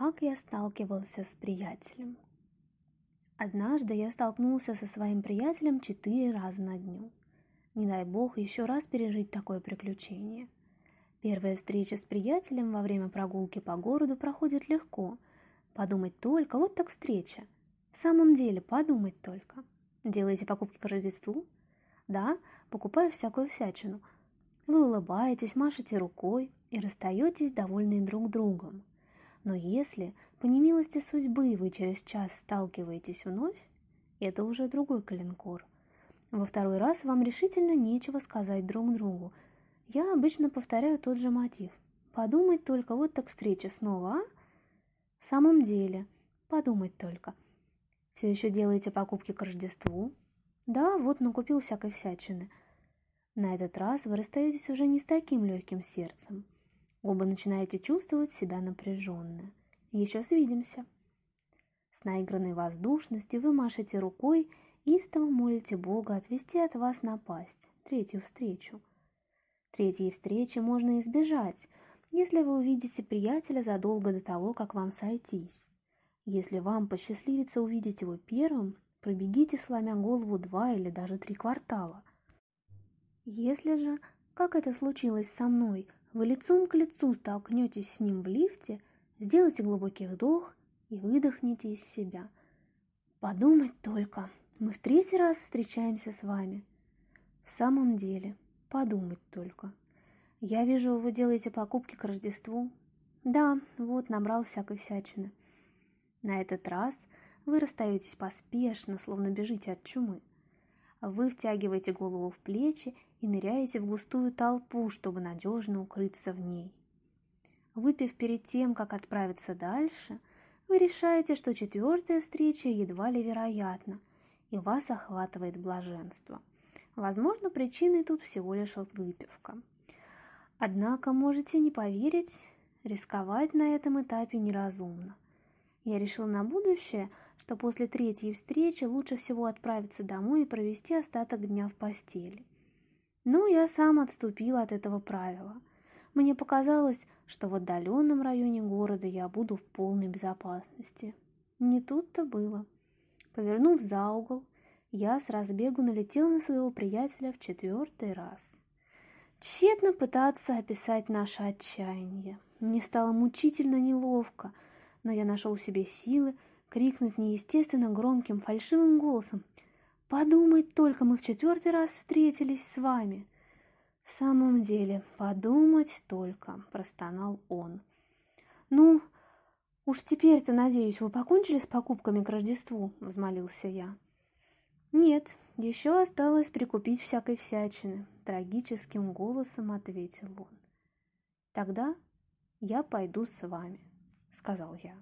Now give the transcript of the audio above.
как я сталкивался с приятелем. Однажды я столкнулся со своим приятелем четыре раза на дню. Не дай бог еще раз пережить такое приключение. Первая встреча с приятелем во время прогулки по городу проходит легко. Подумать только, вот так встреча. В самом деле, подумать только. Делаете покупки к Рождеству? Да, покупаю всякую всячину. Вы улыбаетесь, машете рукой и расстаетесь довольны друг другом. Но если по немилости судьбы вы через час сталкиваетесь вновь, это уже другой калинкор. Во второй раз вам решительно нечего сказать друг другу. Я обычно повторяю тот же мотив. Подумать только, вот так встреча снова, а? В самом деле, подумать только. Все еще делаете покупки к Рождеству? Да, вот накупил всякой всячины. На этот раз вы расстаетесь уже не с таким легким сердцем. Оба начинаете чувствовать себя напряженно. Еще свидимся. С наигранной воздушностью вы машете рукой и истово молите Бога отвести от вас напасть, третью встречу. Третьей встречи можно избежать, если вы увидите приятеля задолго до того, как вам сойтись. Если вам посчастливится увидеть его первым, пробегите, сломя голову, два или даже три квартала. Если же, как это случилось со мной – вы лицом к лицу столкнетесь с ним в лифте, сделайте глубокий вдох и выдохните из себя. Подумать только, мы в третий раз встречаемся с вами. В самом деле, подумать только. Я вижу, вы делаете покупки к Рождеству. Да, вот, набрал всякой всячины. На этот раз вы расстаетесь поспешно, словно бежите от чумы вы втягиваете голову в плечи и ныряете в густую толпу, чтобы надежно укрыться в ней. Выпив перед тем, как отправиться дальше, вы решаете, что четвертая встреча едва ли вероятна, и вас охватывает блаженство. Возможно, причиной тут всего лишь выпивка. Однако можете не поверить, рисковать на этом этапе неразумно – я решил на будущее, что после третьей встречи лучше всего отправиться домой и провести остаток дня в постели. Но я сам отступил от этого правила. Мне показалось, что в отдаленном районе города я буду в полной безопасности. Не тут-то было. Повернув за угол, я с разбегу налетел на своего приятеля в четвертый раз. Тщетно пытаться описать наше отчаяние. Мне стало мучительно неловко – но я нашел в себе силы крикнуть неестественно громким фальшивым голосом. «Подумать только, мы в четвертый раз встретились с вами!» «В самом деле, подумать только!» – простонал он. «Ну, уж теперь-то, надеюсь, вы покончили с покупками к Рождеству?» – взмолился я. «Нет, еще осталось прикупить всякой всячины», – трагическим голосом ответил он. «Тогда я пойду с вами» сказал я.